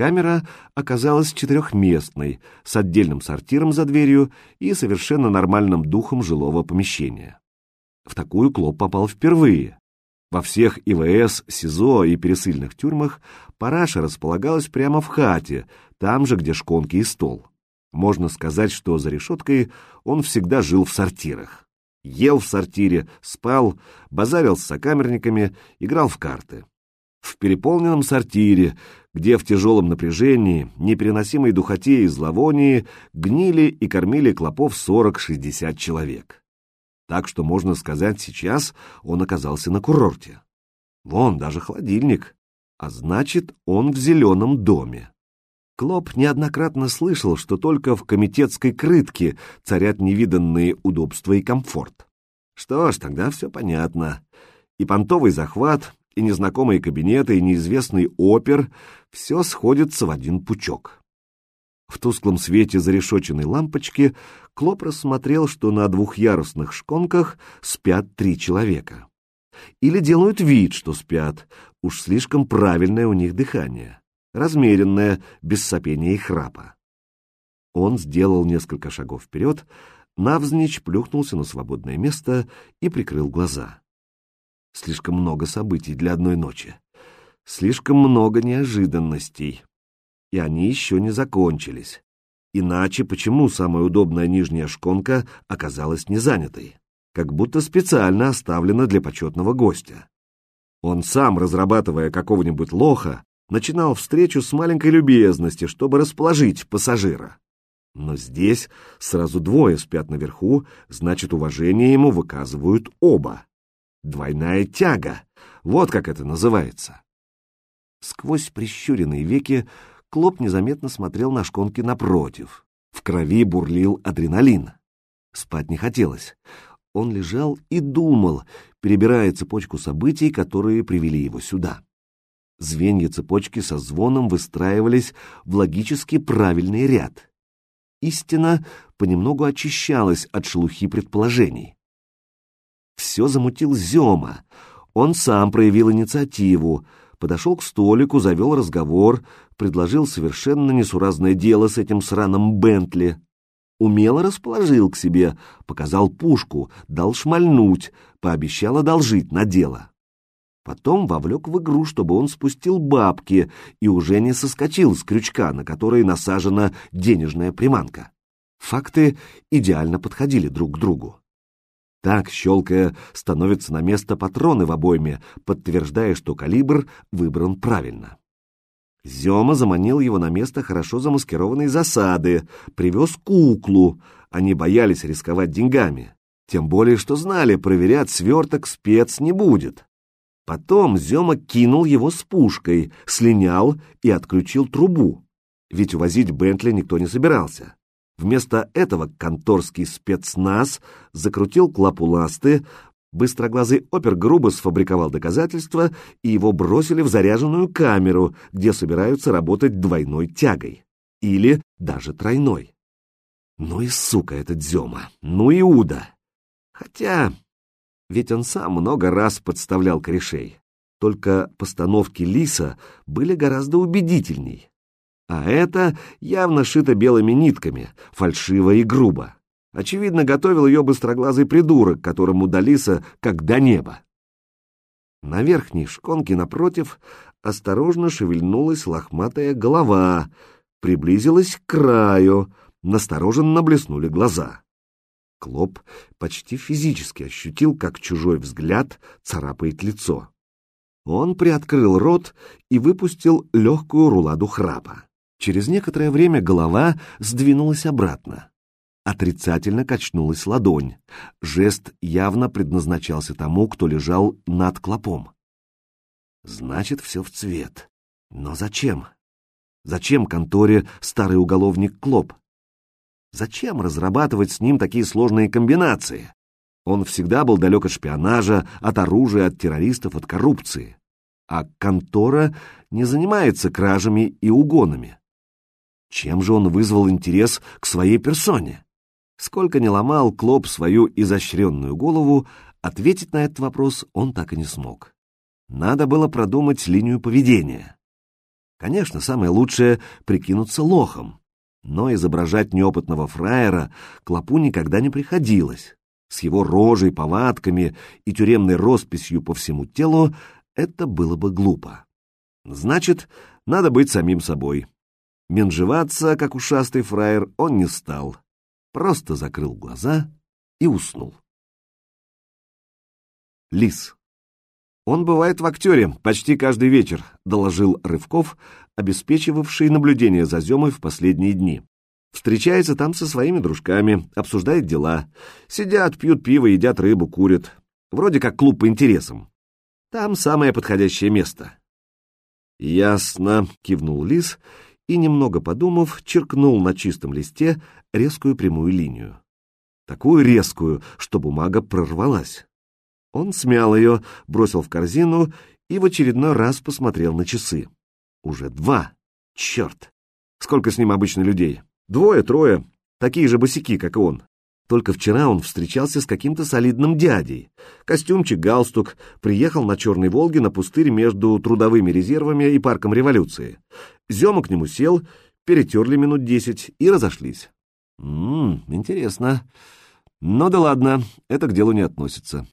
Камера оказалась четырехместной, с отдельным сортиром за дверью и совершенно нормальным духом жилого помещения. В такую Клоп попал впервые. Во всех ИВС, СИЗО и пересыльных тюрьмах параша располагалась прямо в хате, там же, где шконки и стол. Можно сказать, что за решеткой он всегда жил в сортирах. Ел в сортире, спал, базарил с сокамерниками, играл в карты. В переполненном сортире, где в тяжелом напряжении, непереносимой духоте и зловонии гнили и кормили клопов 40-60 человек. Так что, можно сказать, сейчас он оказался на курорте. Вон, даже холодильник. А значит, он в зеленом доме. Клоп неоднократно слышал, что только в комитетской крытке царят невиданные удобства и комфорт. Что ж, тогда все понятно. И понтовый захват, и незнакомые кабинеты, и неизвестный опер — все сходится в один пучок. В тусклом свете зарешоченной лампочки Клоп рассмотрел, что на двухъярусных шконках спят три человека. Или делают вид, что спят, уж слишком правильное у них дыхание размеренная, без сопения и храпа. Он сделал несколько шагов вперед, навзничь плюхнулся на свободное место и прикрыл глаза. Слишком много событий для одной ночи. Слишком много неожиданностей. И они еще не закончились. Иначе почему самая удобная нижняя шконка оказалась не занятой? Как будто специально оставлена для почетного гостя. Он сам, разрабатывая какого-нибудь лоха, начинал встречу с маленькой любезности, чтобы расположить пассажира. Но здесь сразу двое спят наверху, значит, уважение ему выказывают оба. Двойная тяга, вот как это называется. Сквозь прищуренные веки Клоп незаметно смотрел на шконки напротив. В крови бурлил адреналин. Спать не хотелось. Он лежал и думал, перебирая цепочку событий, которые привели его сюда. Звенья цепочки со звоном выстраивались в логически правильный ряд. Истина понемногу очищалась от шелухи предположений. Все замутил Зема. Он сам проявил инициативу, подошел к столику, завел разговор, предложил совершенно несуразное дело с этим сраным Бентли. Умело расположил к себе, показал пушку, дал шмальнуть, пообещал одолжить на дело. Потом вовлек в игру, чтобы он спустил бабки и уже не соскочил с крючка, на который насажена денежная приманка. Факты идеально подходили друг к другу. Так, щелкая, становятся на место патроны в обойме, подтверждая, что калибр выбран правильно. Зема заманил его на место хорошо замаскированной засады, привез куклу. Они боялись рисковать деньгами. Тем более, что знали, проверять сверток спец не будет. Потом Зема кинул его с пушкой, слинял и отключил трубу. Ведь увозить Бентли никто не собирался. Вместо этого конторский спецназ закрутил клапу ласты, быстроглазый опер грубо сфабриковал доказательства, и его бросили в заряженную камеру, где собираются работать двойной тягой. Или даже тройной. Ну и сука этот Зема, ну и Уда. Хотя ведь он сам много раз подставлял корешей. Только постановки Лиса были гораздо убедительней. А это явно шито белыми нитками, фальшиво и грубо. Очевидно, готовил ее быстроглазый придурок, которому до Лиса как до неба. На верхней шконке напротив осторожно шевельнулась лохматая голова, приблизилась к краю, настороженно блеснули глаза. Клоп почти физически ощутил, как чужой взгляд царапает лицо. Он приоткрыл рот и выпустил легкую руладу храпа. Через некоторое время голова сдвинулась обратно. Отрицательно качнулась ладонь. Жест явно предназначался тому, кто лежал над клопом. Значит, все в цвет. Но зачем? Зачем конторе старый уголовник Клоп? Зачем разрабатывать с ним такие сложные комбинации? Он всегда был далек от шпионажа, от оружия, от террористов, от коррупции. А контора не занимается кражами и угонами. Чем же он вызвал интерес к своей персоне? Сколько не ломал Клоп свою изощренную голову, ответить на этот вопрос он так и не смог. Надо было продумать линию поведения. Конечно, самое лучшее — прикинуться лохом. Но изображать неопытного фраера Клопу никогда не приходилось. С его рожей, повадками и тюремной росписью по всему телу это было бы глупо. Значит, надо быть самим собой. Менжеваться, как ушастый фраер, он не стал. Просто закрыл глаза и уснул. Лис. «Он бывает в актере почти каждый вечер», — доложил Рывков, обеспечивавший наблюдение за Земой в последние дни. «Встречается там со своими дружками, обсуждает дела. Сидят, пьют пиво, едят рыбу, курят. Вроде как клуб по интересам. Там самое подходящее место». «Ясно», — кивнул Лис и, немного подумав, черкнул на чистом листе резкую прямую линию. Такую резкую, что бумага прорвалась. Он смял ее, бросил в корзину и в очередной раз посмотрел на часы. Уже два. Черт! Сколько с ним обычно людей? Двое, трое. Такие же босики, как и он. Только вчера он встречался с каким-то солидным дядей. Костюмчик, галстук, приехал на Черной Волге на пустырь между трудовыми резервами и парком революции. Зема к нему сел, перетерли минут десять и разошлись. Ммм, интересно. Ну да ладно, это к делу не относится.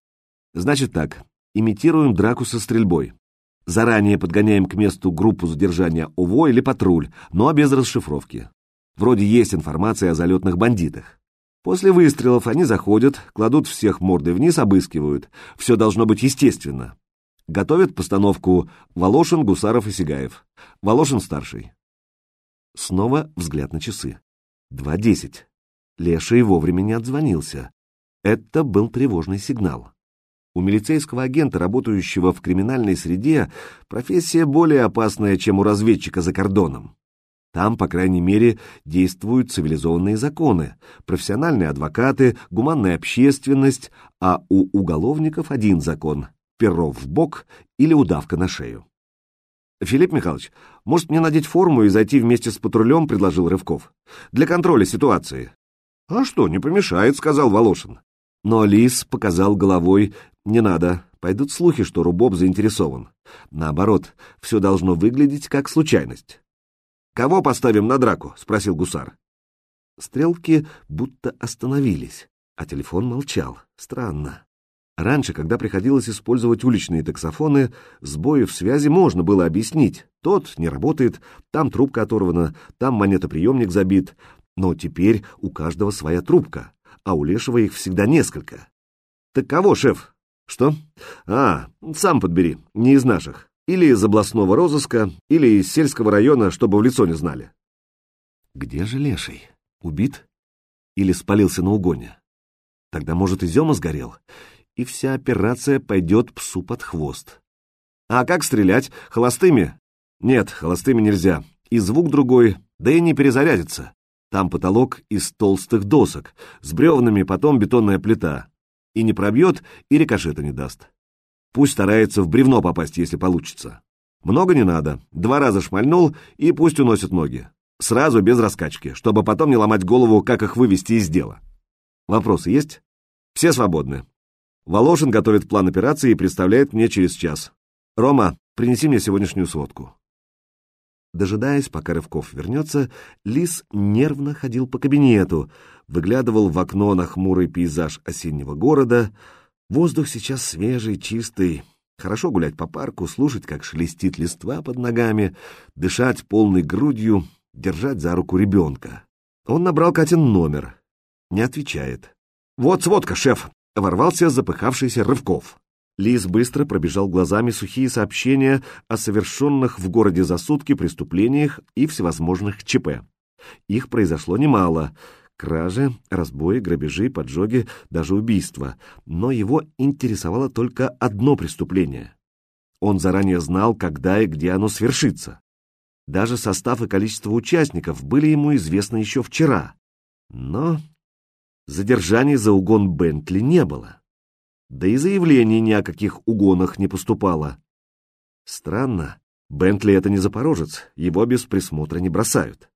Значит так, имитируем драку со стрельбой. Заранее подгоняем к месту группу задержания ОВО или патруль, но без расшифровки. Вроде есть информация о залетных бандитах. После выстрелов они заходят, кладут всех мордой вниз, обыскивают. Все должно быть естественно. Готовят постановку Волошин, Гусаров и Сигаев. Волошин старший. Снова взгляд на часы. Два десять. Леший вовремя не отзвонился. Это был тревожный сигнал. У милицейского агента, работающего в криминальной среде, профессия более опасная, чем у разведчика за кордоном. Там, по крайней мере, действуют цивилизованные законы, профессиональные адвокаты, гуманная общественность, а у уголовников один закон — перо в бок или удавка на шею. «Филипп Михайлович, может мне надеть форму и зайти вместе с патрулем?» — предложил Рывков. «Для контроля ситуации». «А что, не помешает», — сказал Волошин. Но Лис показал головой, не надо, пойдут слухи, что Рубоб заинтересован. Наоборот, все должно выглядеть как случайность. «Кого поставим на драку?» — спросил гусар. Стрелки будто остановились, а телефон молчал. Странно. Раньше, когда приходилось использовать уличные таксофоны, сбои в связи можно было объяснить. Тот не работает, там трубка оторвана, там монетоприемник забит. Но теперь у каждого своя трубка, а у Лешего их всегда несколько. «Так кого, шеф?» «Что? А, сам подбери, не из наших. Или из областного розыска, или из сельского района, чтобы в лицо не знали». «Где же Леший? Убит? Или спалился на угоне? Тогда, может, и Зема сгорел, и вся операция пойдет псу под хвост. А как стрелять? Холостыми? Нет, холостыми нельзя. И звук другой, да и не перезарядится. Там потолок из толстых досок, с бревнами потом бетонная плита и не пробьет, и рикошета не даст. Пусть старается в бревно попасть, если получится. Много не надо, два раза шмальнул, и пусть уносит ноги. Сразу без раскачки, чтобы потом не ломать голову, как их вывести из дела. Вопросы есть? Все свободны. Волошин готовит план операции и представляет мне через час. Рома, принеси мне сегодняшнюю сводку. Дожидаясь, пока Рывков вернется, Лис нервно ходил по кабинету, выглядывал в окно на хмурый пейзаж осеннего города. Воздух сейчас свежий, чистый. Хорошо гулять по парку, слушать, как шелестит листва под ногами, дышать полной грудью, держать за руку ребенка. Он набрал Катин номер. Не отвечает. «Вот сводка, шеф!» — ворвался запыхавшийся Рывков. Лис быстро пробежал глазами сухие сообщения о совершенных в городе за сутки преступлениях и всевозможных ЧП. Их произошло немало. Кражи, разбои, грабежи, поджоги, даже убийства. Но его интересовало только одно преступление. Он заранее знал, когда и где оно свершится. Даже состав и количество участников были ему известны еще вчера. Но задержаний за угон Бентли не было. Да и заявлений ни о каких угонах не поступало. Странно, Бентли это не запорожец, его без присмотра не бросают.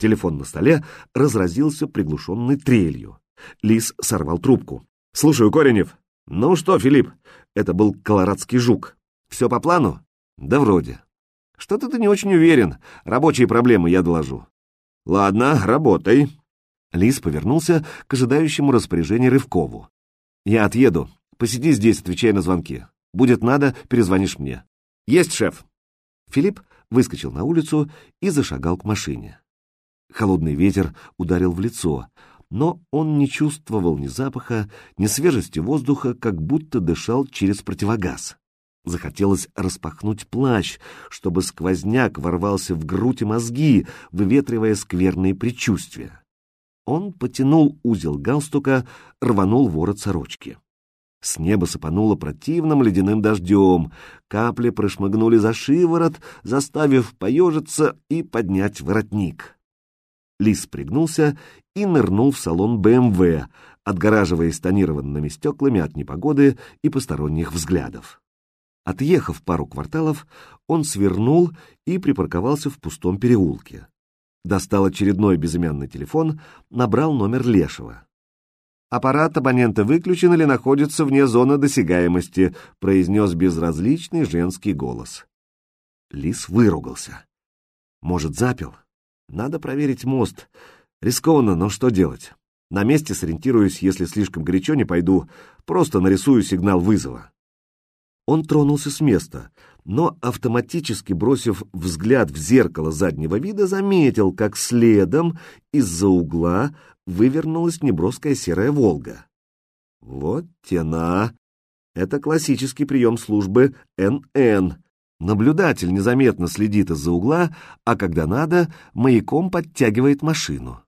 Телефон на столе разразился приглушенной трелью. Лис сорвал трубку. «Слушаю, Коренев». «Ну что, Филипп?» Это был колорадский жук. «Все по плану?» «Да вроде». Что-то ты не очень уверен. Рабочие проблемы я доложу. Ладно, работай. Лис повернулся к ожидающему распоряжения Рывкову. Я отъеду. Посиди здесь, отвечай на звонки. Будет надо, перезвонишь мне. Есть, шеф. Филипп выскочил на улицу и зашагал к машине. Холодный ветер ударил в лицо, но он не чувствовал ни запаха, ни свежести воздуха, как будто дышал через противогаз. Захотелось распахнуть плащ, чтобы сквозняк ворвался в грудь и мозги, выветривая скверные предчувствия. Он потянул узел галстука, рванул ворот сорочки. С неба сыпануло противным ледяным дождем, капли прошмыгнули за шиворот, заставив поежиться и поднять воротник. Лис пригнулся и нырнул в салон БМВ, отгораживаясь тонированными стеклами от непогоды и посторонних взглядов. Отъехав пару кварталов, он свернул и припарковался в пустом переулке. Достал очередной безымянный телефон, набрал номер Лешего. «Аппарат абонента выключен или находится вне зоны досягаемости», произнес безразличный женский голос. Лис выругался. «Может, запил? Надо проверить мост. Рискованно, но что делать? На месте сориентируюсь, если слишком горячо не пойду, просто нарисую сигнал вызова». Он тронулся с места, но автоматически бросив взгляд в зеркало заднего вида, заметил, как следом из-за угла вывернулась неброская серая «Волга». Вот тена! Это классический прием службы НН. Наблюдатель незаметно следит из-за угла, а когда надо, маяком подтягивает машину.